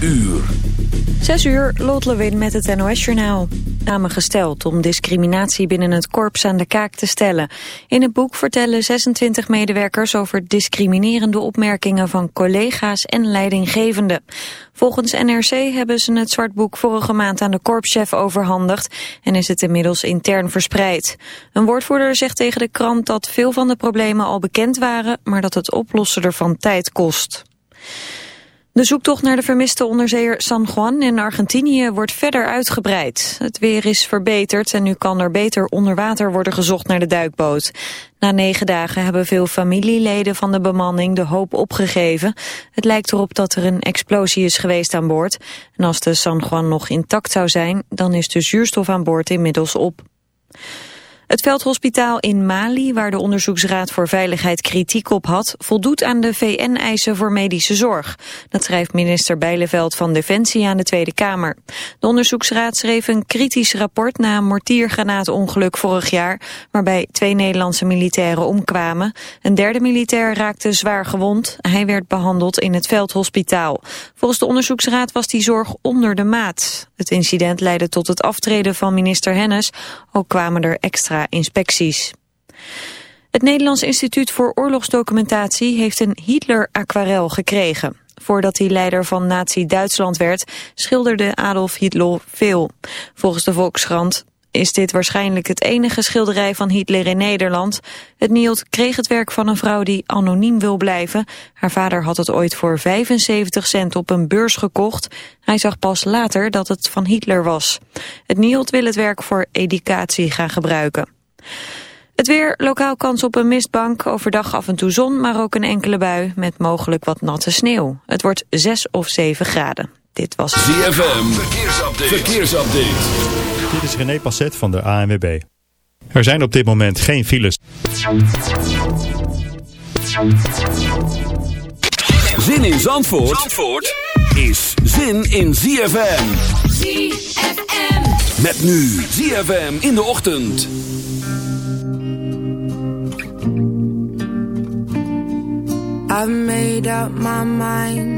uur. Zes uur, Lot Lewin met het NOS-journaal. Samengesteld om discriminatie binnen het korps aan de kaak te stellen. In het boek vertellen 26 medewerkers over discriminerende opmerkingen van collega's en leidinggevenden. Volgens NRC hebben ze het zwartboek vorige maand aan de korpschef overhandigd en is het inmiddels intern verspreid. Een woordvoerder zegt tegen de krant dat veel van de problemen al bekend waren, maar dat het oplossen ervan tijd kost. De zoektocht naar de vermiste onderzeeër San Juan in Argentinië wordt verder uitgebreid. Het weer is verbeterd en nu kan er beter onder water worden gezocht naar de duikboot. Na negen dagen hebben veel familieleden van de bemanning de hoop opgegeven. Het lijkt erop dat er een explosie is geweest aan boord. En als de San Juan nog intact zou zijn, dan is de zuurstof aan boord inmiddels op. Het veldhospitaal in Mali, waar de Onderzoeksraad voor Veiligheid kritiek op had, voldoet aan de VN-eisen voor medische zorg. Dat schrijft minister Bijleveld van Defensie aan de Tweede Kamer. De Onderzoeksraad schreef een kritisch rapport na een mortiergranaatongeluk vorig jaar, waarbij twee Nederlandse militairen omkwamen. Een derde militair raakte zwaar gewond. Hij werd behandeld in het veldhospitaal. Volgens de Onderzoeksraad was die zorg onder de maat. Het incident leidde tot het aftreden van minister Hennis. Ook kwamen er extra inspecties. Het Nederlands Instituut voor Oorlogsdocumentatie heeft een Hitler-aquarel gekregen. Voordat hij leider van nazi-Duitsland werd, schilderde Adolf Hitler veel. Volgens de Volkskrant is dit waarschijnlijk het enige schilderij van Hitler in Nederland. Het Nielt kreeg het werk van een vrouw die anoniem wil blijven. Haar vader had het ooit voor 75 cent op een beurs gekocht. Hij zag pas later dat het van Hitler was. Het Nielt wil het werk voor educatie gaan gebruiken. Het weer, lokaal kans op een mistbank, overdag af en toe zon, maar ook een enkele bui met mogelijk wat natte sneeuw. Het wordt 6 of 7 graden. Dit was ZFM, verkeersupdate. verkeersupdate. Dit is René Passet van de ANWB. Er zijn op dit moment geen files. Zin in Zandvoort, Zandvoort is zin in ZFM. ZFM. Met nu ZFM in de ochtend. I've made up my mind.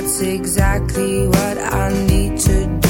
That's exactly what I need to do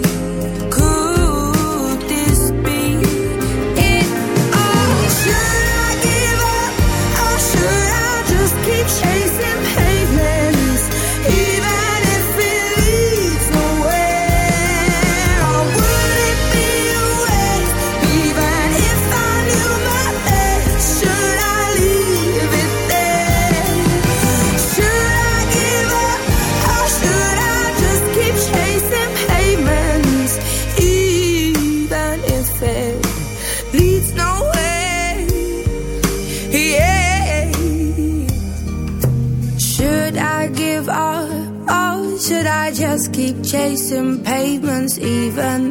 even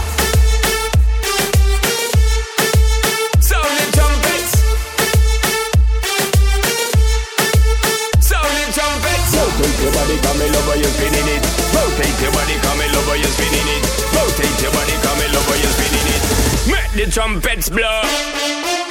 Your body, come you're spinning it. Rotate your body, come in over, you're spinning it. Make the trumpets blow.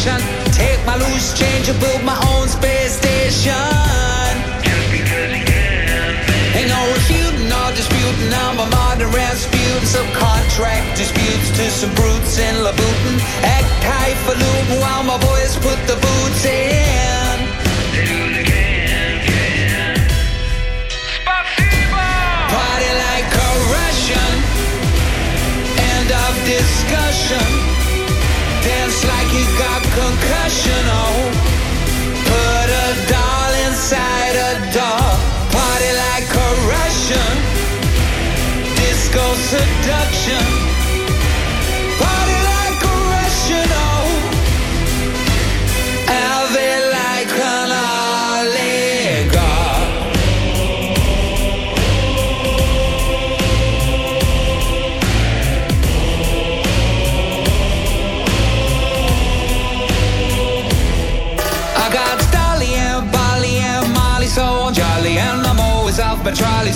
entire nation. Take my loose change and build my own space station. Ain't no refuting or disputing. I'm a modern Rasputin. Some contract disputes to some brutes in Louboutin. Act highfalutin while my boys put the boots in. Party like a Russian. End of discussion. Dance like you got concussion. Oh, put a doll inside a doll. Party like a Russian. Disco seduction.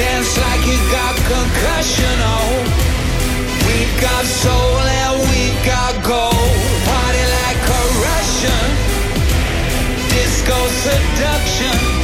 Dance like you got concussion. Oh, we got soul and we got gold. Party like a Russian. Disco seduction.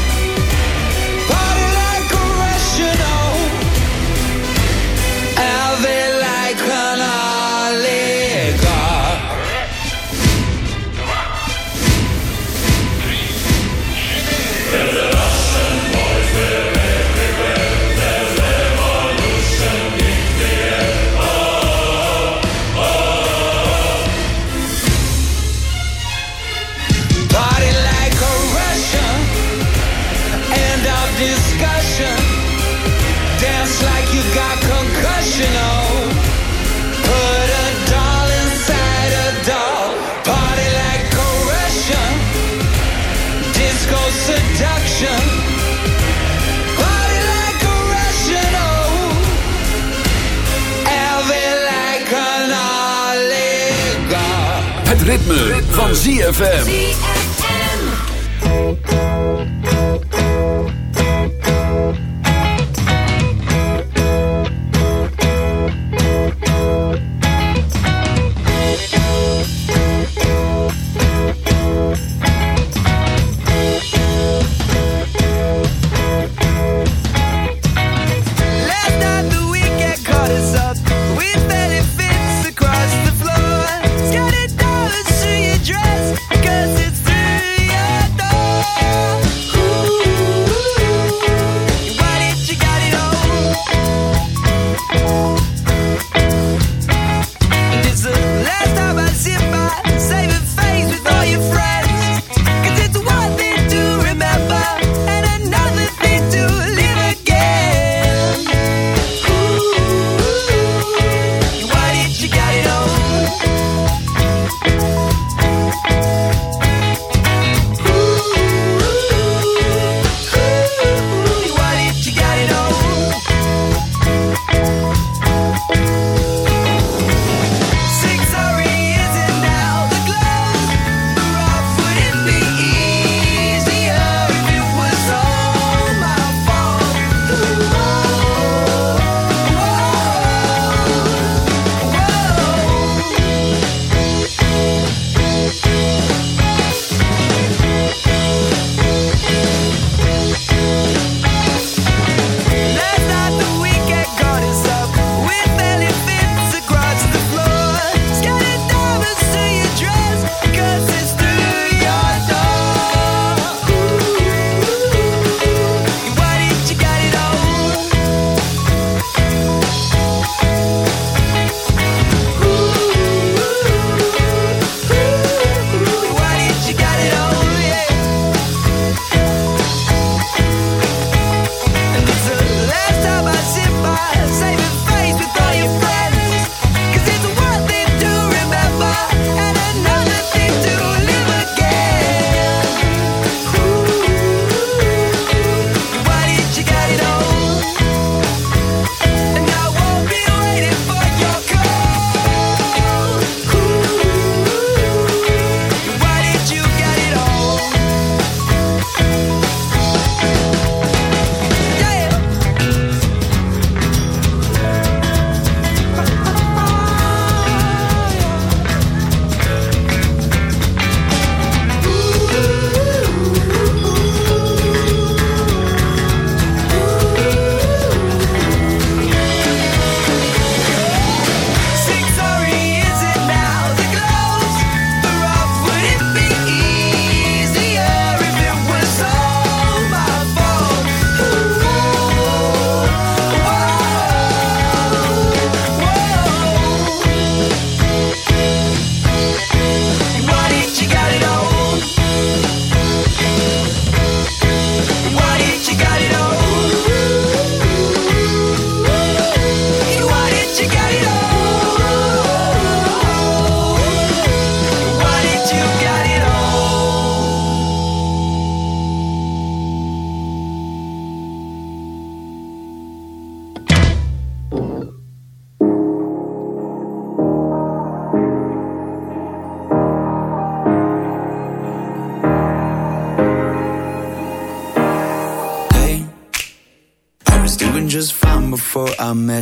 Van ZFM.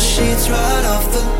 sheets right off the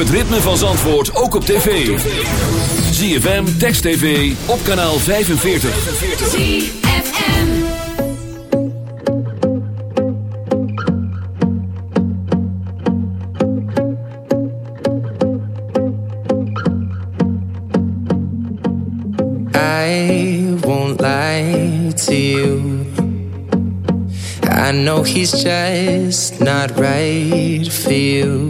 het ritme van Zandvoort ook op tv. ZFM, Text TV, op kanaal 45. ZFM I won't lie to you I know he's just not right for you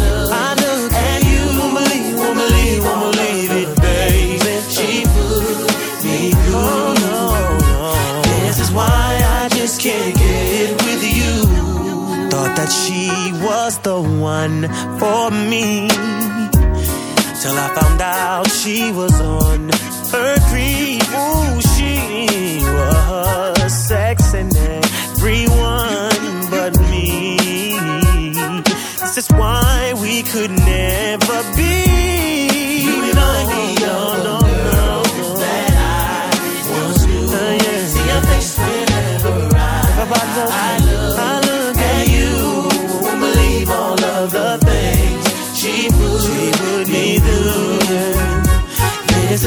she was the one for me. Till I found out she was on her creep. Ooh, she was sexing everyone but me. This is why we could never be. You and I, no. That I once knew. See whenever I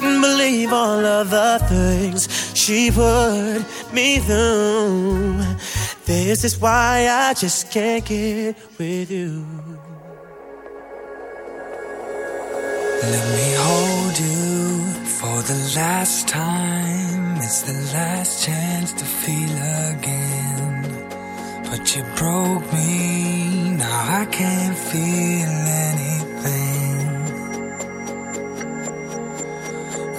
couldn't believe all of the things she put me through. This is why I just can't get with you. Let me hold you for the last time. It's the last chance to feel again. But you broke me, now I can't feel anything.